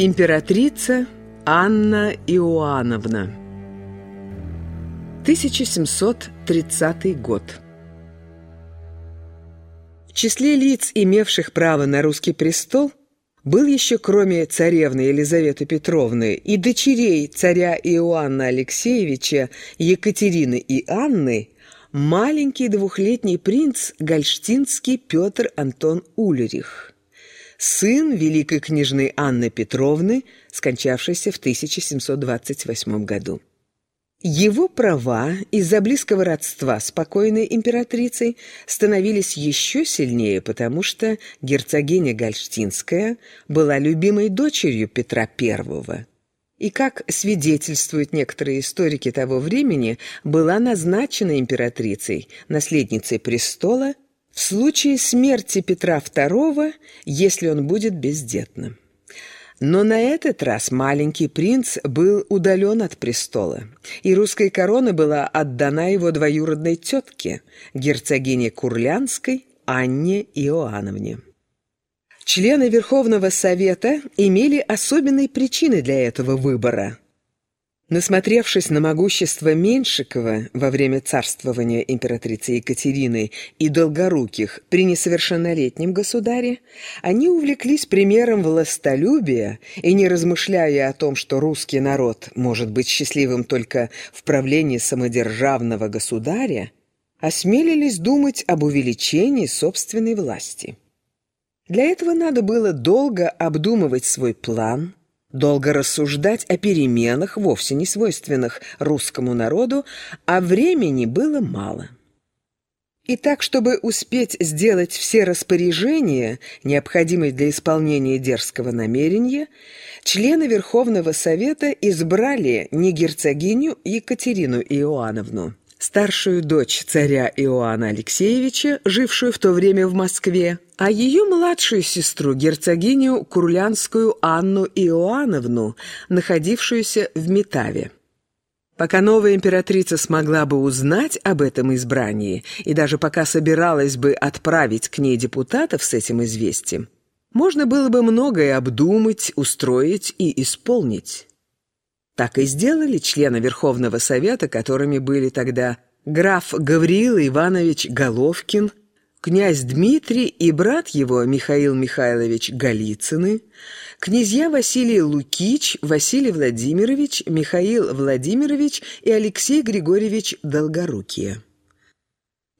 Императрица Анна Иоанновна. 1730 год. В числе лиц, имевших право на русский престол, был еще, кроме царевны Елизаветы Петровны и дочерей царя Иоанна Алексеевича Екатерины и Анны, маленький двухлетний принц Гольштинский Петр Антон Ульрих сын великой княжны Анны Петровны, скончавшейся в 1728 году. Его права из-за близкого родства с покойной императрицей становились еще сильнее, потому что герцогиня Гольштинская была любимой дочерью Петра I. И, как свидетельствуют некоторые историки того времени, была назначена императрицей, наследницей престола – в случае смерти Петра II, если он будет бездетным. Но на этот раз маленький принц был удален от престола, и русская корона была отдана его двоюродной тетке, герцогине Курлянской Анне Иоанновне. Члены Верховного Совета имели особенные причины для этого выбора – Насмотревшись на могущество Меньшикова во время царствования императрицы Екатерины и Долгоруких при несовершеннолетнем государе, они увлеклись примером властолюбия и, не размышляя о том, что русский народ может быть счастливым только в правлении самодержавного государя, осмелились думать об увеличении собственной власти. Для этого надо было долго обдумывать свой план – Долго рассуждать о переменах, вовсе не свойственных русскому народу, а времени было мало. И так, чтобы успеть сделать все распоряжения, необходимые для исполнения дерзкого намерения, члены Верховного Совета избрали не герцогиню Екатерину Иоанновну, старшую дочь царя Иоанна Алексеевича, жившую в то время в Москве, а ее младшую сестру, герцогиню Курлянскую Анну Иоанновну, находившуюся в Метаве. Пока новая императрица смогла бы узнать об этом избрании и даже пока собиралась бы отправить к ней депутатов с этим известием, можно было бы многое обдумать, устроить и исполнить. Так и сделали члены Верховного Совета, которыми были тогда граф Гавриил Иванович Головкин, князь Дмитрий и брат его Михаил Михайлович Голицыны, князья Василий Лукич, Василий Владимирович, Михаил Владимирович и Алексей Григорьевич Долгорукие.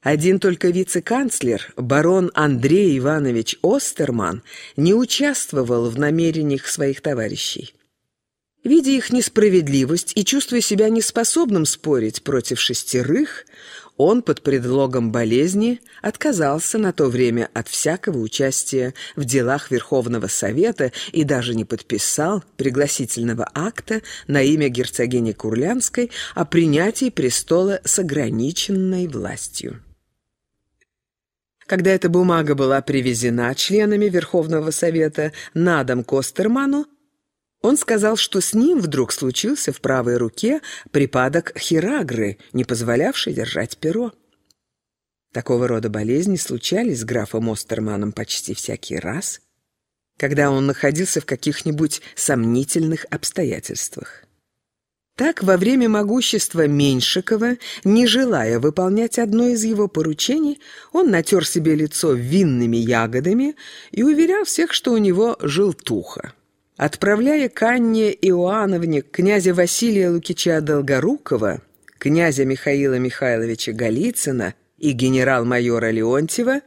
Один только вице-канцлер, барон Андрей Иванович Остерман, не участвовал в намерениях своих товарищей. Видя их несправедливость и чувствуя себя неспособным спорить против шестерых, он под предлогом болезни отказался на то время от всякого участия в делах Верховного Совета и даже не подписал пригласительного акта на имя герцогини Курлянской о принятии престола с ограниченной властью. Когда эта бумага была привезена членами Верховного Совета на дом Костерману, он сказал, что с ним вдруг случился в правой руке припадок хирагры, не позволявший держать перо. Такого рода болезни случались с графом Остерманом почти всякий раз, когда он находился в каких-нибудь сомнительных обстоятельствах. Так, во время могущества Меньшикова, не желая выполнять одно из его поручений, он натер себе лицо винными ягодами и уверял всех, что у него желтуха. Отправляя к Анне Иоанновне князя Василия Лукича Долгорукова, князя Михаила Михайловича Голицына и генерал-майора Леонтьева,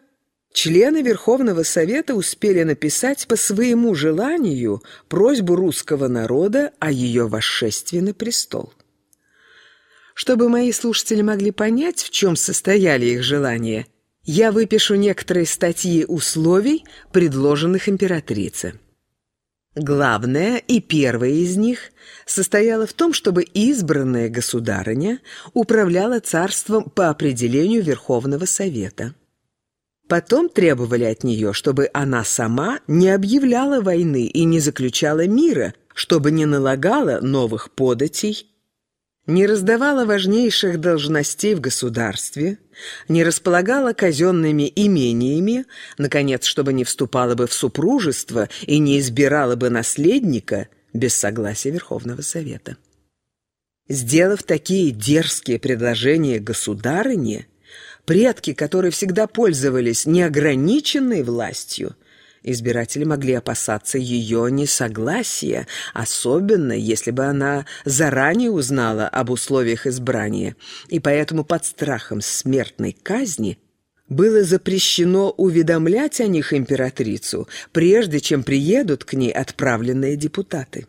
члены Верховного Совета успели написать по своему желанию просьбу русского народа о ее восшествии на престол. Чтобы мои слушатели могли понять, в чем состояли их желания, я выпишу некоторые статьи условий, предложенных императрице. Главное и первое из них состояло в том, чтобы избранная государыня управляла царством по определению Верховного Совета. Потом требовали от нее, чтобы она сама не объявляла войны и не заключала мира, чтобы не налагала новых податей, не раздавала важнейших должностей в государстве, не располагала казенными имениями, наконец, чтобы не вступала бы в супружество и не избирала бы наследника без согласия Верховного Совета. Сделав такие дерзкие предложения государыне, предки, которые всегда пользовались неограниченной властью, избиратели могли опасаться ее несогласия, особенно если бы она заранее узнала об условиях избрания, и поэтому под страхом смертной казни было запрещено уведомлять о них императрицу, прежде чем приедут к ней отправленные депутаты.